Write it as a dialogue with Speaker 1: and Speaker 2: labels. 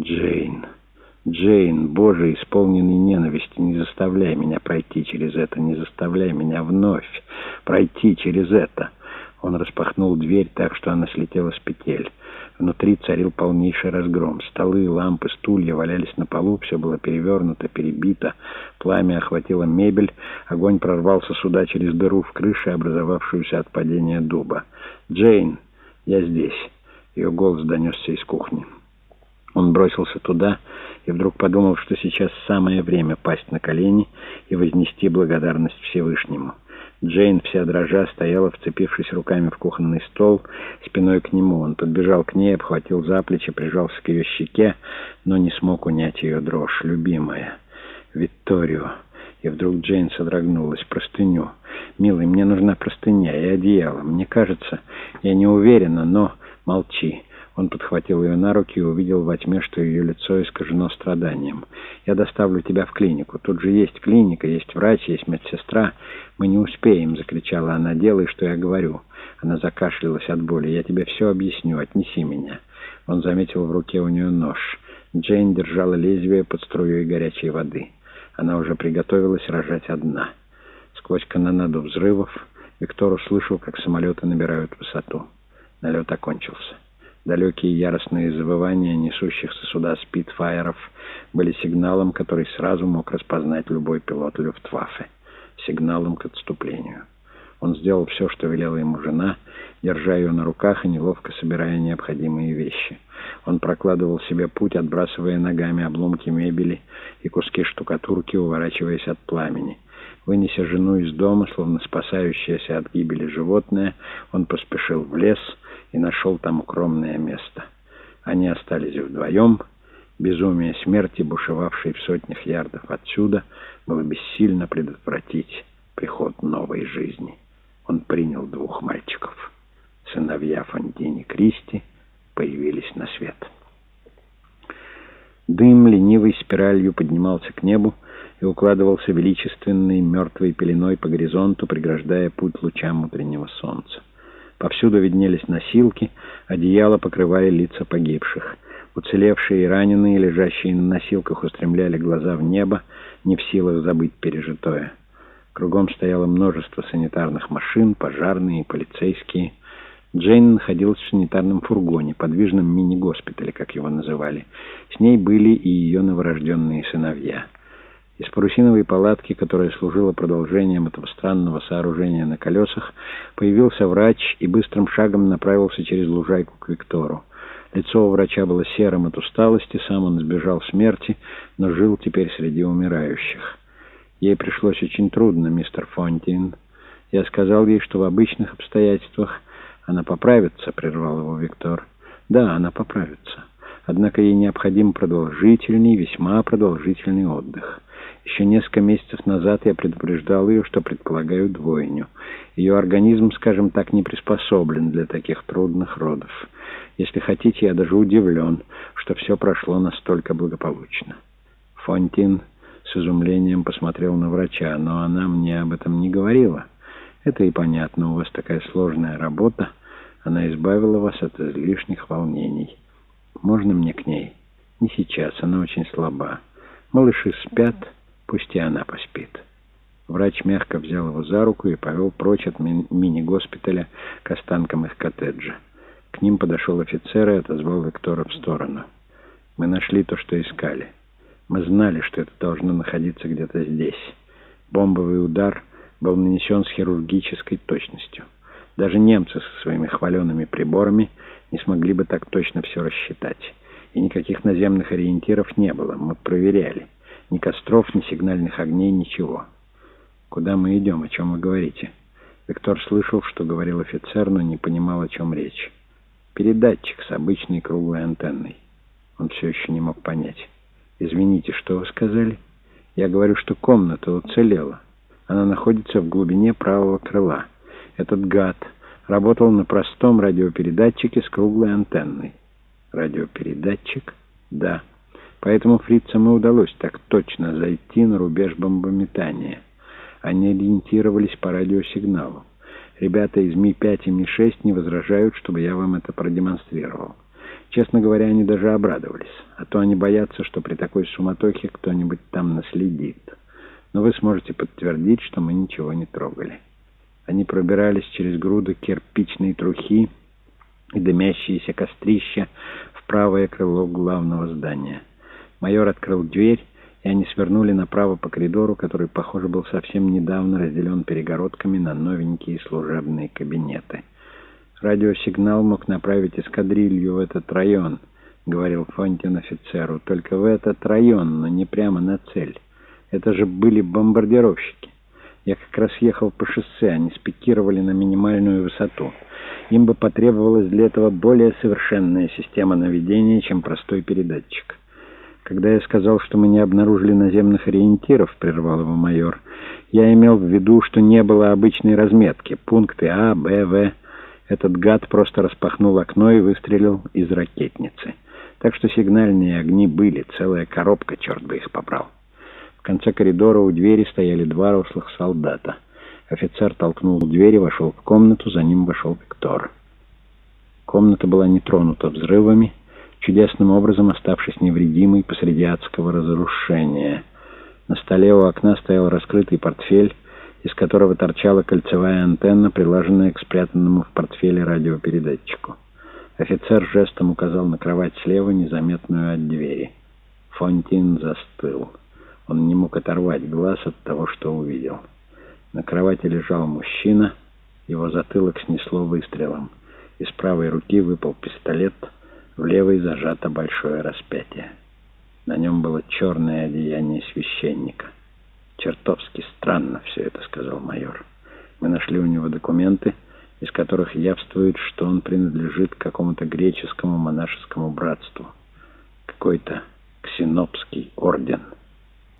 Speaker 1: Джейн, Джейн, Боже, исполненный ненависти, не заставляй меня пройти через это, не заставляй меня вновь пройти через это. Он распахнул дверь так, что она слетела с петель. Внутри царил полнейший разгром. Столы, лампы, стулья валялись на полу, все было перевернуто, перебито. Пламя охватило мебель, огонь прорвался сюда через дыру в крыше, образовавшуюся от падения дуба. «Джейн, я здесь!» Ее голос донесся из кухни. Он бросился туда и вдруг подумал, что сейчас самое время пасть на колени и вознести благодарность Всевышнему. Джейн, вся дрожа, стояла, вцепившись руками в кухонный стол, спиной к нему. Он подбежал к ней, обхватил за плечи, прижался к ее щеке, но не смог унять ее дрожь. «Любимая! Викторио!» И вдруг Джейн содрогнулась. «Простыню! Милый, мне нужна простыня и одеяло. Мне кажется, я не уверена, но...» «Молчи!» Он подхватил ее на руки и увидел во тьме, что ее лицо искажено страданием. «Я доставлю тебя в клинику. Тут же есть клиника, есть врач, есть медсестра. Мы не успеем!» — закричала она. «Делай, что я говорю!» Она закашлялась от боли. «Я тебе все объясню. Отнеси меня!» Он заметил в руке у нее нож. Джейн держала лезвие под струей горячей воды. Она уже приготовилась рожать одна. Сквозь канонаду взрывов Виктор услышал, как самолеты набирают высоту. Налет окончился. Далекие яростные завывания несущихся сюда спидфайеров были сигналом, который сразу мог распознать любой пилот Люфтваффе. Сигналом к отступлению. Он сделал все, что велела ему жена, держа ее на руках и неловко собирая необходимые вещи. Он прокладывал себе путь, отбрасывая ногами обломки мебели и куски штукатурки, уворачиваясь от пламени. Вынеся жену из дома, словно спасающаяся от гибели животное, он поспешил в лес и нашел там укромное место. Они остались вдвоем. Безумие смерти, бушевавшей в сотнях ярдов отсюда, было бессильно предотвратить приход новой жизни. Он принял двух мальчиков. Сыновья Фонтини Кристи появились на свет. Дым ленивой спиралью поднимался к небу, и укладывался величественной мертвой пеленой по горизонту, преграждая путь лучам утреннего солнца. Повсюду виднелись носилки, одеяла покрывали лица погибших. Уцелевшие и раненые, лежащие на носилках, устремляли глаза в небо, не в силах забыть пережитое. Кругом стояло множество санитарных машин, пожарные и полицейские. Джейн находилась в санитарном фургоне, подвижном мини-госпитале, как его называли. С ней были и ее новорожденные сыновья. Из парусиновой палатки, которая служила продолжением этого странного сооружения на колесах, появился врач и быстрым шагом направился через лужайку к Виктору. Лицо у врача было серым от усталости, сам он избежал смерти, но жил теперь среди умирающих. Ей пришлось очень трудно, мистер Фонтин. Я сказал ей, что в обычных обстоятельствах она поправится, прервал его Виктор. Да, она поправится. Однако ей необходим продолжительный, весьма продолжительный отдых. Еще несколько месяцев назад я предупреждал ее, что предполагаю двойню. Ее организм, скажем так, не приспособлен для таких трудных родов. Если хотите, я даже удивлен, что все прошло настолько благополучно. Фонтин с изумлением посмотрел на врача, но она мне об этом не говорила. Это и понятно, у вас такая сложная работа. Она избавила вас от излишних волнений. Можно мне к ней? Не сейчас, она очень слаба. Малыши спят, пусть и она поспит. Врач мягко взял его за руку и повел прочь от ми мини-госпиталя к останкам их коттеджа. К ним подошел офицер и отозвал Виктора в сторону. «Мы нашли то, что искали. Мы знали, что это должно находиться где-то здесь. Бомбовый удар был нанесен с хирургической точностью. Даже немцы со своими хваленными приборами не смогли бы так точно все рассчитать» и никаких наземных ориентиров не было. Мы проверяли. Ни костров, ни сигнальных огней, ничего. Куда мы идем? О чем вы говорите? Виктор слышал, что говорил офицер, но не понимал, о чем речь. Передатчик с обычной круглой антенной. Он все еще не мог понять. «Извините, что вы сказали?» «Я говорю, что комната уцелела. Она находится в глубине правого крыла. Этот гад работал на простом радиопередатчике с круглой антенной. Радиопередатчик? Да. Поэтому фрицам и удалось так точно зайти на рубеж бомбометания. Они ориентировались по радиосигналу. Ребята из Ми-5 и Ми-6 не возражают, чтобы я вам это продемонстрировал. Честно говоря, они даже обрадовались, а то они боятся, что при такой суматохе кто-нибудь там наследит. Но вы сможете подтвердить, что мы ничего не трогали. Они пробирались через груды кирпичной трухи и дымящиеся кострища в правое крыло главного здания. Майор открыл дверь, и они свернули направо по коридору, который, похоже, был совсем недавно разделен перегородками на новенькие служебные кабинеты. «Радиосигнал мог направить эскадрилью в этот район», — говорил Фонтин офицеру. «Только в этот район, но не прямо на цель. Это же были бомбардировщики. Я как раз ехал по шоссе, они спикировали на минимальную высоту. Им бы потребовалась для этого более совершенная система наведения, чем простой передатчик». Когда я сказал, что мы не обнаружили наземных ориентиров, прервал его майор, я имел в виду, что не было обычной разметки. Пункты А, Б, В. Этот гад просто распахнул окно и выстрелил из ракетницы. Так что сигнальные огни были, целая коробка, черт бы их побрал. Конце коридора у двери стояли два рослых солдата. Офицер толкнул дверь и вошел в комнату, за ним вошел Виктор. Комната была не тронута взрывами, чудесным образом оставшись невредимой посреди адского разрушения. На столе у окна стоял раскрытый портфель, из которого торчала кольцевая антенна, прилаженная к спрятанному в портфеле радиопередатчику. Офицер жестом указал на кровать слева, незаметную от двери. Фонтин застыл. Он не мог оторвать глаз от того, что увидел. На кровати лежал мужчина, его затылок снесло выстрелом. Из правой руки выпал пистолет — в левой зажато большое распятие. На нем было черное одеяние священника. «Чертовски странно все это», — сказал майор. «Мы нашли у него документы, из которых явствует, что он принадлежит какому-то греческому монашескому братству. Какой-то ксенопский орден».